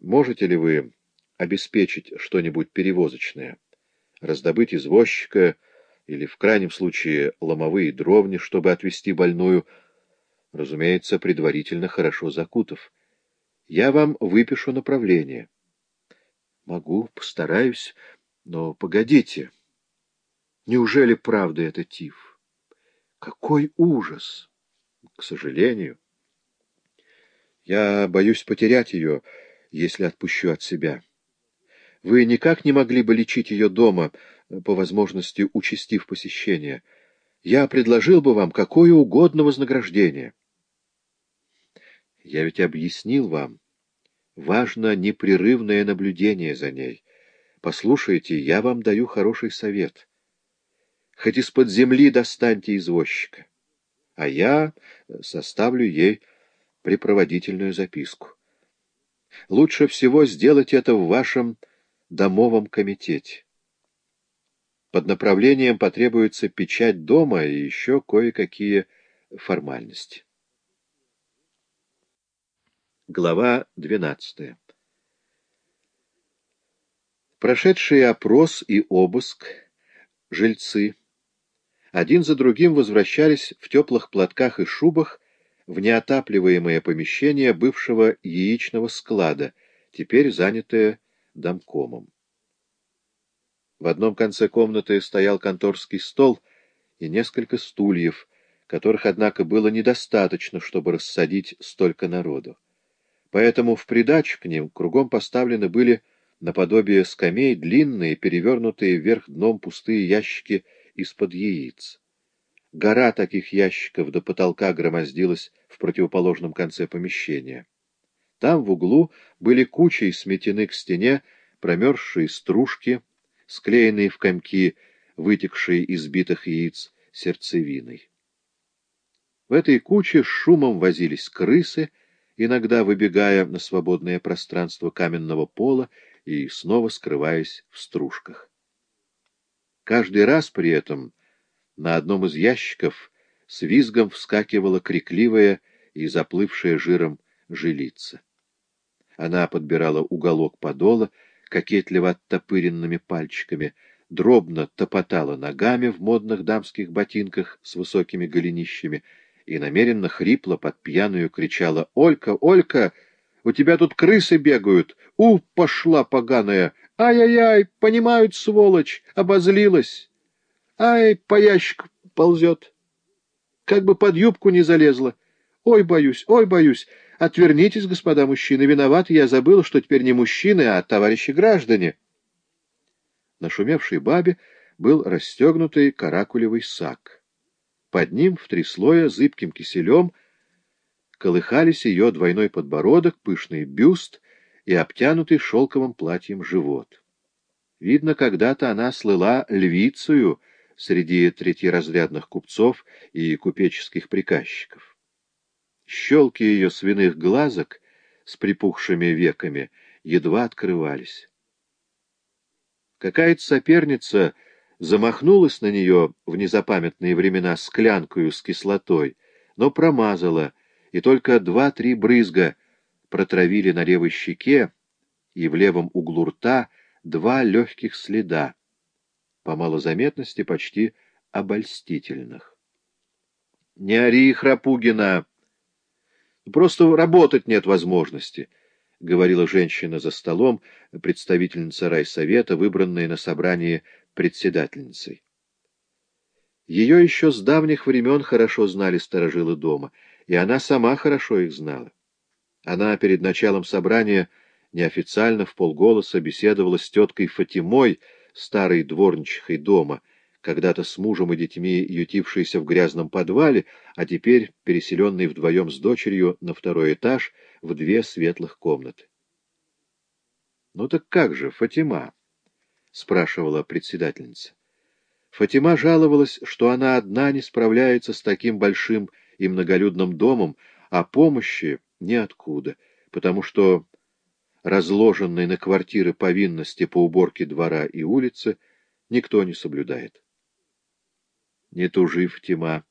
можете ли вы обеспечить что-нибудь перевозочное? Раздобыть извозчика или, в крайнем случае, ломовые дровни, чтобы отвезти больную, разумеется, предварительно хорошо закутав. Я вам выпишу направление. Могу, постараюсь, но погодите. Неужели правда это тиф? Какой ужас! К сожалению. Я боюсь потерять ее, если отпущу от себя. Вы никак не могли бы лечить ее дома, по возможности участив посещение. Я предложил бы вам какое угодно вознаграждение. Я ведь объяснил вам. Важно непрерывное наблюдение за ней. Послушайте, я вам даю хороший совет. Хоть из-под земли достаньте извозчика, а я составлю ей припроводительную записку. Лучше всего сделать это в вашем домовом комитете. Под направлением потребуется печать дома и еще кое-какие формальности. Глава 12 Прошедшие опрос и обыск жильцы один за другим возвращались в теплых платках и шубах в неотапливаемое помещение бывшего яичного склада, теперь занятое домкомом. В одном конце комнаты стоял конторский стол и несколько стульев, которых, однако, было недостаточно, чтобы рассадить столько народу. Поэтому в придачу к ним кругом поставлены были наподобие скамей длинные, перевернутые вверх дном пустые ящики из-под яиц. Гора таких ящиков до потолка громоздилась в противоположном конце помещения. Там в углу были кучей сметены к стене промерзшие стружки, склеенные в комки, вытекшие из битых яиц сердцевиной. В этой куче с шумом возились крысы, иногда выбегая на свободное пространство каменного пола и снова скрываясь в стружках. Каждый раз при этом на одном из ящиков с визгом вскакивала крикливая и заплывшая жиром жилица. Она подбирала уголок подола, кокетливо оттопыренными пальчиками, дробно топотала ногами в модных дамских ботинках с высокими голенищами и намеренно хрипло под пьяную кричала «Олька, Олька, у тебя тут крысы бегают! У, пошла поганая! Ай-яй-яй, понимают, сволочь, обозлилась! Ай, по ящику ползет! Как бы под юбку не залезла! Ой, боюсь, ой, боюсь!» Отвернитесь, господа мужчины, виноват, я забыл, что теперь не мужчины, а товарищи граждане. На шумевшей бабе был расстегнутый каракулевый сак. Под ним в три слоя зыбким киселем колыхались ее двойной подбородок, пышный бюст и обтянутый шелковым платьем живот. Видно, когда-то она слыла львицею среди третьеразрядных купцов и купеческих приказчиков. Щелки ее свиных глазок с припухшими веками едва открывались. Какая-то соперница замахнулась на нее в незапамятные времена склянкою с кислотой, но промазала, и только два-три брызга протравили на левой щеке и в левом углу рта два легких следа, по малозаметности почти обольстительных. — Не ори, Храпугина! Просто работать нет возможности, — говорила женщина за столом, представительница райсовета, выбранная на собрании председательницей. Ее еще с давних времен хорошо знали сторожилы дома, и она сама хорошо их знала. Она перед началом собрания неофициально в полголоса беседовала с теткой Фатимой, старой дворничихой дома, когда-то с мужем и детьми ютившийся в грязном подвале, а теперь переселенный вдвоем с дочерью на второй этаж в две светлых комнаты. — Ну так как же, Фатима? — спрашивала председательница. Фатима жаловалась, что она одна не справляется с таким большим и многолюдным домом, а помощи ниоткуда, потому что разложенной на квартиры повинности по уборке двора и улицы никто не соблюдает. Не тужи, Фатима.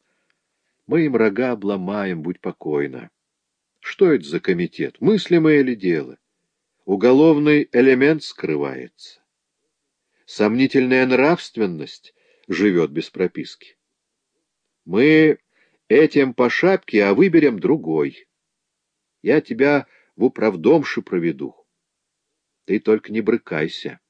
Мы им рога обломаем, будь покойна. Что это за комитет? Мыслимое ли дело? уголовный элемент скрывается. Сомнительная нравственность живет без прописки. Мы этим по шапке, а выберем другой. Я тебя в управдомши проведу. Ты только не брыкайся.